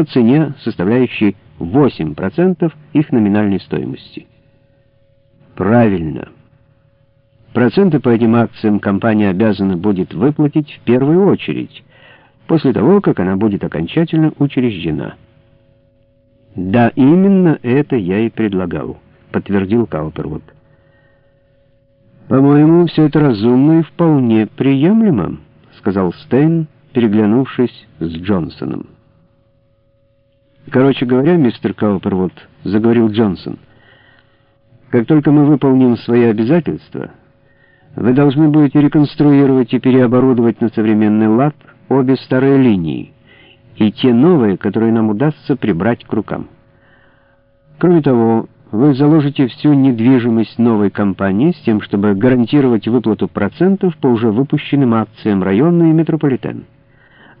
по цене, составляющей 8% их номинальной стоимости. Правильно. Проценты по этим акциям компания обязана будет выплатить в первую очередь, после того, как она будет окончательно учреждена. «Да, именно это я и предлагал», — подтвердил Каупервуд. «По-моему, все это разумно и вполне приемлемо», — сказал Стейн, переглянувшись с Джонсоном. «Короче говоря, мистер Каупервуд», — заговорил Джонсон, — «как только мы выполним свои обязательства, вы должны будете реконструировать и переоборудовать на современный лад обе старые линии и те новые, которые нам удастся прибрать к рукам. Кроме того, вы заложите всю недвижимость новой компании с тем, чтобы гарантировать выплату процентов по уже выпущенным акциям района и метрополитен,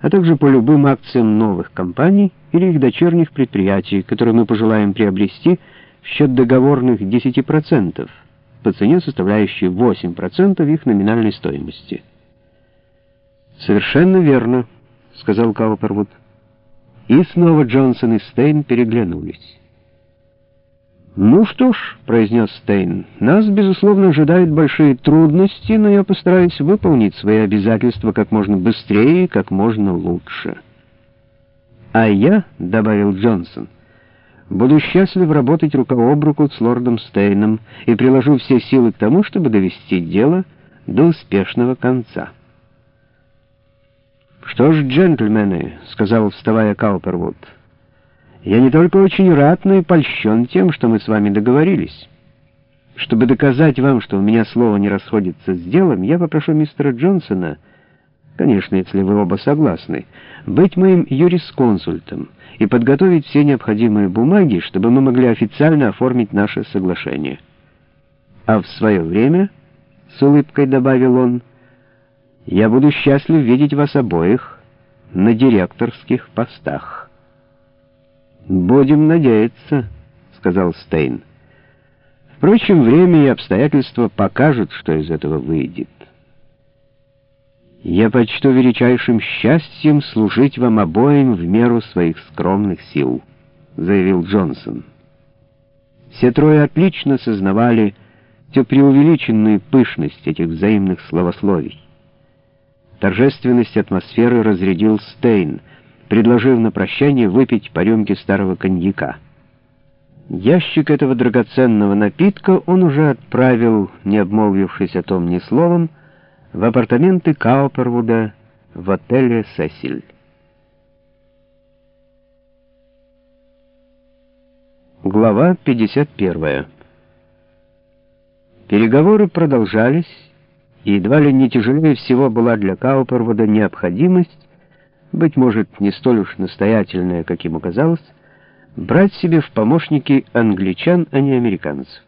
а также по любым акциям новых компаний или их дочерних предприятий, которые мы пожелаем приобрести в счет договорных 10%, по цене, составляющей 8% их номинальной стоимости. «Совершенно верно», — сказал Каупервуд. И снова Джонсон и Стейн переглянулись. «Ну что ж», — произнес Стейн, — «нас, безусловно, ожидают большие трудности, но я постараюсь выполнить свои обязательства как можно быстрее и как можно лучше». «А я», — добавил Джонсон, — «буду счастлив работать рука об руку с лордом Стейном и приложу все силы к тому, чтобы довести дело до успешного конца». «Что ж, джентльмены», — сказал, вставая Каупервуд, — я не только очень рад, но и польщен тем, что мы с вами договорились. Чтобы доказать вам, что у меня слово не расходится с делом, я попрошу мистера Джонсона, конечно, если вы оба согласны, быть моим юрисконсультом и подготовить все необходимые бумаги, чтобы мы могли официально оформить наше соглашение. А в свое время, — с улыбкой добавил он, — я буду счастлив видеть вас обоих на директорских постах. «Будем надеяться», — сказал Стейн. «Впрочем, время и обстоятельства покажут, что из этого выйдет». «Я почту величайшим счастьем служить вам обоим в меру своих скромных сил», — заявил Джонсон. Все трое отлично сознавали всю преувеличенную пышность этих взаимных словословий. Торжественность атмосферы разрядил Стейн — предложив на прощание выпить по рюмке старого коньяка. Ящик этого драгоценного напитка он уже отправил, не обмолвившись о том ни словом, в апартаменты Каупервуда в отеле «Сесиль». Глава 51 Переговоры продолжались, и едва ли не тяжелее всего была для Каупервуда необходимость быть может, не столь уж настоятельная, как ему казалось, брать себе в помощники англичан, а не американцев.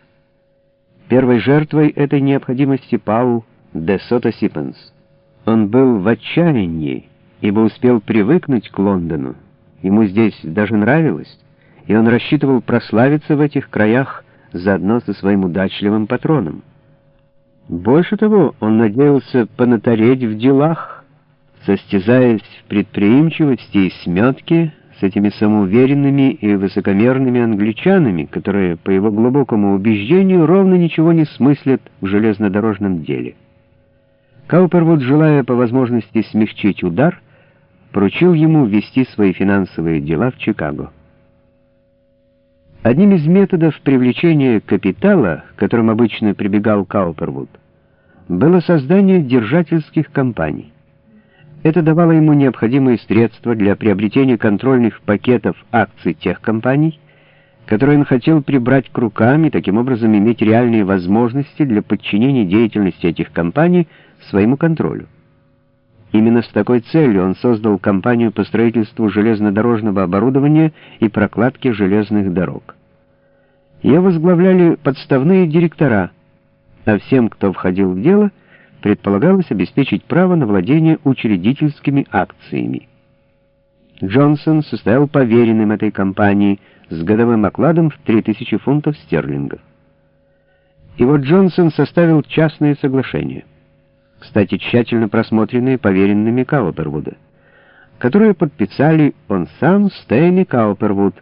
Первой жертвой этой необходимости пал Де Сота Сипенс. Он был в отчаянии, ибо успел привыкнуть к Лондону. Ему здесь даже нравилось, и он рассчитывал прославиться в этих краях заодно со своим удачливым патроном. Больше того, он надеялся понатареть в делах, состязаясь в предприимчивости и сметке с этими самоуверенными и высокомерными англичанами, которые, по его глубокому убеждению, ровно ничего не смыслят в железнодорожном деле. Каупервуд, желая по возможности смягчить удар, поручил ему вести свои финансовые дела в Чикаго. Одним из методов привлечения капитала, к которым обычно прибегал Каупервуд, было создание держательских компаний. Это давало ему необходимые средства для приобретения контрольных пакетов акций тех компаний, которые он хотел прибрать к рукам и таким образом иметь реальные возможности для подчинения деятельности этих компаний своему контролю. Именно с такой целью он создал компанию по строительству железнодорожного оборудования и прокладке железных дорог. Ее возглавляли подставные директора, а всем, кто входил в дело – предполагалось обеспечить право на владение учредительскими акциями. Джонсон состоял поверенным этой компании с годовым окладом в 3000 фунтов стерлингов. И вот Джонсон составил частные соглашения, кстати, тщательно просмотренные поверенными Каупервуда, которое подписали он сам, Стэн и Каупервуд,